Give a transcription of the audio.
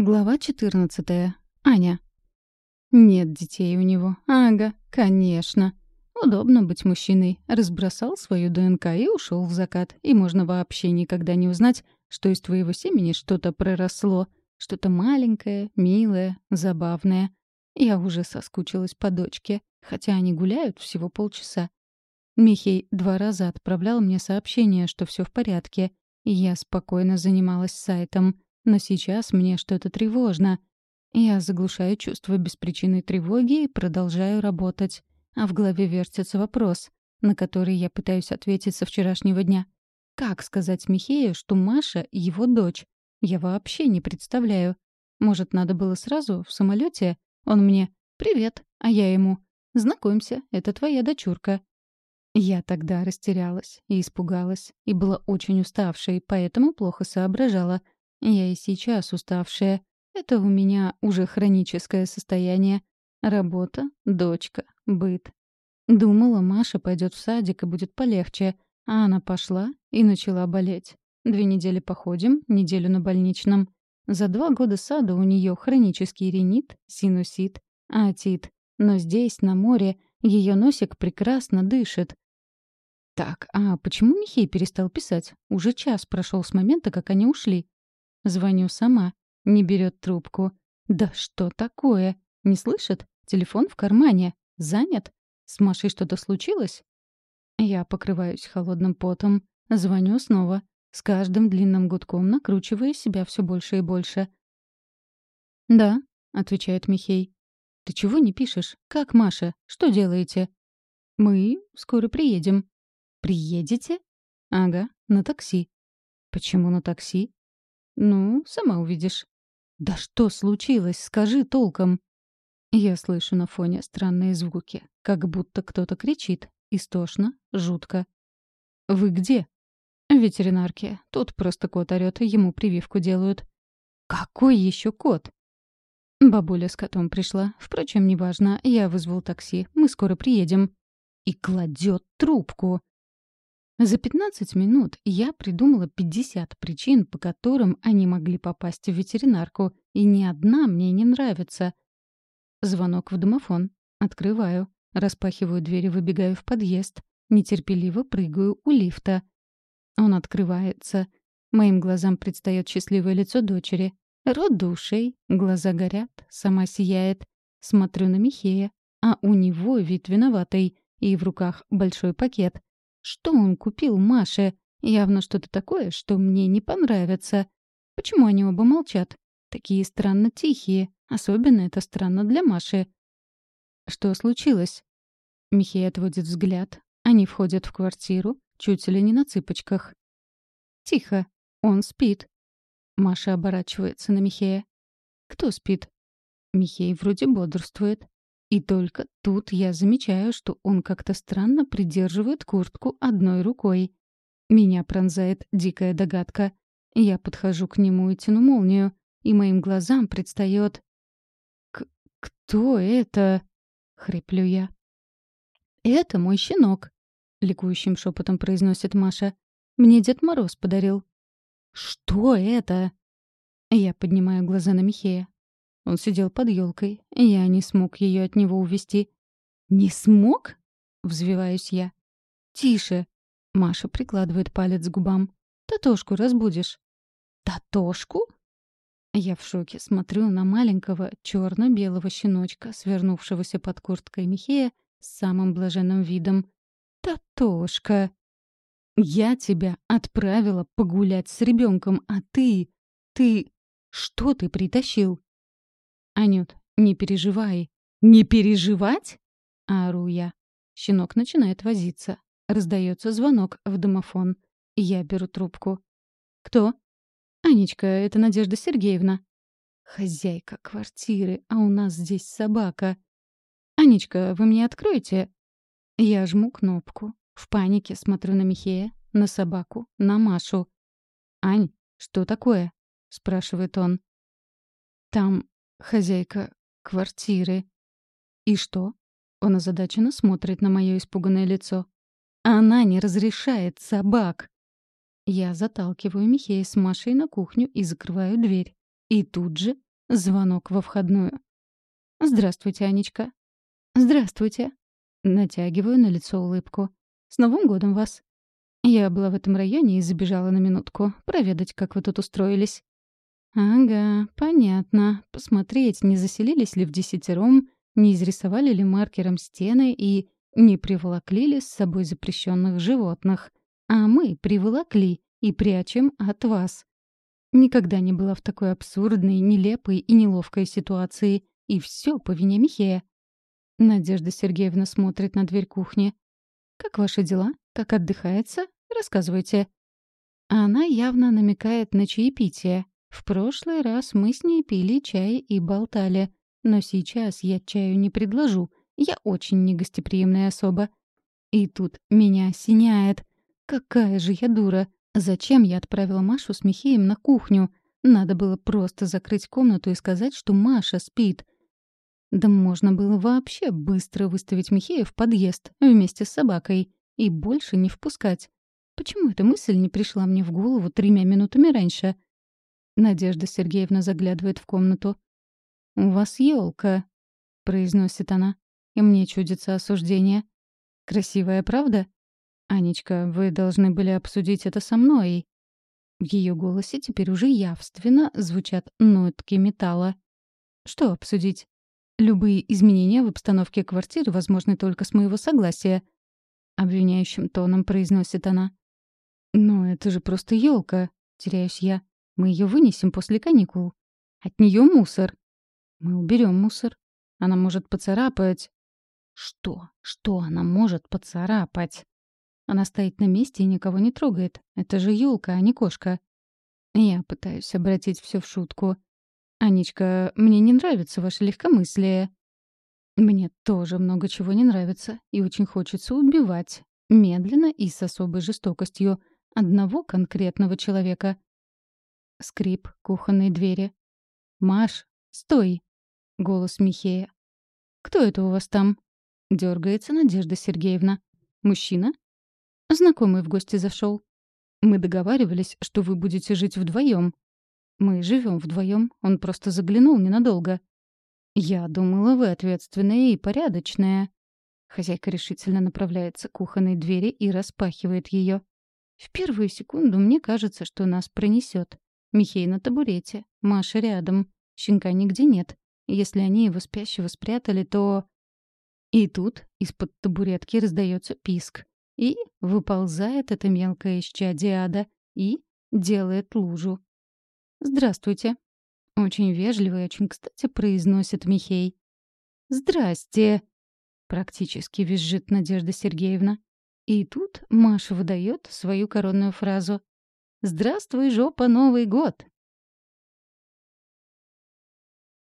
Глава 14. Аня. Нет детей у него. Ага, конечно. Удобно быть мужчиной. Разбросал свою ДНК и ушел в закат. И можно вообще никогда не узнать, что из твоего семени что-то проросло. Что-то маленькое, милое, забавное. Я уже соскучилась по дочке, хотя они гуляют всего полчаса. Михей два раза отправлял мне сообщение, что все в порядке, и я спокойно занималась сайтом — но сейчас мне что-то тревожно. Я заглушаю чувство беспричинной тревоги и продолжаю работать. А в голове вертится вопрос, на который я пытаюсь ответить со вчерашнего дня. Как сказать Михею, что Маша — его дочь? Я вообще не представляю. Может, надо было сразу, в самолете? Он мне «Привет», а я ему «Знакомься, это твоя дочурка». Я тогда растерялась и испугалась, и была очень уставшей, поэтому плохо соображала — я и сейчас уставшая. Это у меня уже хроническое состояние. Работа, дочка, быт. Думала, Маша пойдет в садик и будет полегче, а она пошла и начала болеть. Две недели походим, неделю на больничном. За два года сада у нее хронический ринит, синусит, атит. Но здесь, на море, ее носик прекрасно дышит. Так, а почему Михей перестал писать? Уже час прошел с момента, как они ушли. Звоню сама. Не берет трубку. Да что такое? Не слышит? Телефон в кармане. Занят? С Машей что-то случилось? Я покрываюсь холодным потом. Звоню снова. С каждым длинным гудком накручивая себя все больше и больше. «Да», — отвечает Михей. «Ты чего не пишешь? Как Маша? Что делаете?» «Мы скоро приедем». «Приедете?» «Ага, на такси». «Почему на такси?» «Ну, сама увидишь». «Да что случилось? Скажи толком». Я слышу на фоне странные звуки, как будто кто-то кричит. Истошно, жутко. «Вы где?» «В ветеринарке. Тут просто кот орёт, ему прививку делают». «Какой еще кот?» Бабуля с котом пришла. Впрочем, неважно. Я вызвал такси. Мы скоро приедем. И кладет трубку. За 15 минут я придумала 50 причин, по которым они могли попасть в ветеринарку, и ни одна мне не нравится. Звонок в домофон. Открываю. Распахиваю дверь и выбегаю в подъезд. Нетерпеливо прыгаю у лифта. Он открывается. Моим глазам предстает счастливое лицо дочери. Рот до ушей, глаза горят, сама сияет. Смотрю на Михея, а у него вид виноватый, и в руках большой пакет — что он купил Маше? Явно что-то такое, что мне не понравится. Почему они оба молчат? Такие странно тихие. Особенно это странно для Маши. Что случилось? Михей отводит взгляд. Они входят в квартиру, чуть ли не на цыпочках. Тихо. Он спит. Маша оборачивается на Михея. Кто спит? Михей вроде бодрствует. И только тут я замечаю, что он как-то странно придерживает куртку одной рукой. Меня пронзает дикая догадка. Я подхожу к нему и тяну молнию, и моим глазам предстает... «Кто это?» — хриплю я. «Это мой щенок», — ликующим шепотом произносит Маша. «Мне Дед Мороз подарил». «Что это?» Я поднимаю глаза на Михея. Он сидел под елкой. Я не смог ее от него увести. «Не смог?» — взвиваюсь я. «Тише!» — Маша прикладывает палец к губам. «Татошку разбудишь». «Татошку?» Я в шоке смотрю на маленького черно белого щеночка, свернувшегося под курткой Михея с самым блаженным видом. «Татошка!» «Я тебя отправила погулять с ребенком, а ты... Ты... Что ты притащил?» «Анют, не переживай». «Не переживать?» — ору я. Щенок начинает возиться. Раздается звонок в домофон. Я беру трубку. «Кто?» «Анечка, это Надежда Сергеевна». «Хозяйка квартиры, а у нас здесь собака». «Анечка, вы мне откроете?» Я жму кнопку. В панике смотрю на Михея, на собаку, на Машу. «Ань, что такое?» — спрашивает он. «Там хозяйка квартиры. И что? Он озадаченно смотрит на мое испуганное лицо. Она не разрешает собак. Я заталкиваю Михея с Машей на кухню и закрываю дверь. И тут же Звонок во входную. «Здравствуйте, Анечка». «Здравствуйте». Натягиваю на лицо улыбку. «С Новым годом вас!» Я была в этом районе и забежала на минутку, проведать, как вы тут устроились. Ага, понятно. Посмотреть, не заселились ли в десятером, не изрисовали ли маркером стены и не приволокли ли с собой запрещенных животных. А мы приволокли и прячем от вас. Никогда не была в такой абсурдной, нелепой и неловкой ситуации. И все по вине Михея. Надежда Сергеевна смотрит на дверь кухни. «Как ваши дела? Как отдыхается? Рассказывайте». Она явно намекает на чаепитие. В прошлый раз мы с ней пили чай и болтали. Но сейчас я чаю не предложу. Я очень негостеприимная особа. И тут меня осеняет. Какая же я дура. Зачем я отправила Машу с Михеем на кухню? Надо было просто закрыть комнату и сказать, что Маша спит. Да можно было вообще быстро выставить Михея в подъезд вместе с собакой и больше не впускать. Почему эта мысль не пришла мне в голову тремя минутами раньше? Надежда Сергеевна заглядывает в комнату. «У вас елка, произносит она, и мне чудится осуждение. «Красивая, правда?» «Анечка, вы должны были обсудить это со мной». В ее голосе теперь уже явственно звучат нотки металла. «Что обсудить?» Любые изменения в обстановке квартиры возможны только с моего согласия. Обвиняющим тоном произносит она. Но это же просто елка, теряюсь я. Мы ее вынесем после каникул. От нее мусор. Мы уберем мусор. Она может поцарапать. Что? Что она может поцарапать? Она стоит на месте и никого не трогает. Это же елка, а не кошка. Я пытаюсь обратить все в шутку. «Анечка, мне не нравится ваше легкомыслие». «Мне тоже много чего не нравится, и очень хочется убивать. Медленно и с особой жестокостью. Одного конкретного человека». Скрип кухонной двери. «Маш, стой!» — голос Михея. «Кто это у вас там?» — дергается Надежда Сергеевна. «Мужчина?» «Знакомый в гости зашел. Мы договаривались, что вы будете жить вдвоем. Мы живем вдвоем, он просто заглянул ненадолго. Я думала, вы ответственная и порядочная. Хозяйка решительно направляется к кухонной двери и распахивает ее. В первую секунду мне кажется, что нас пронесет. Михей на табурете, Маша рядом. Щенка нигде нет. Если они его спящего спрятали, то... И тут из-под табуретки раздается писк. И выползает эта мелкая исчадие ада и делает лужу. «Здравствуйте». Очень вежливо и очень кстати произносит Михей. «Здрасте», — практически визжит Надежда Сергеевна. И тут Маша выдает свою коронную фразу. «Здравствуй, жопа, Новый год!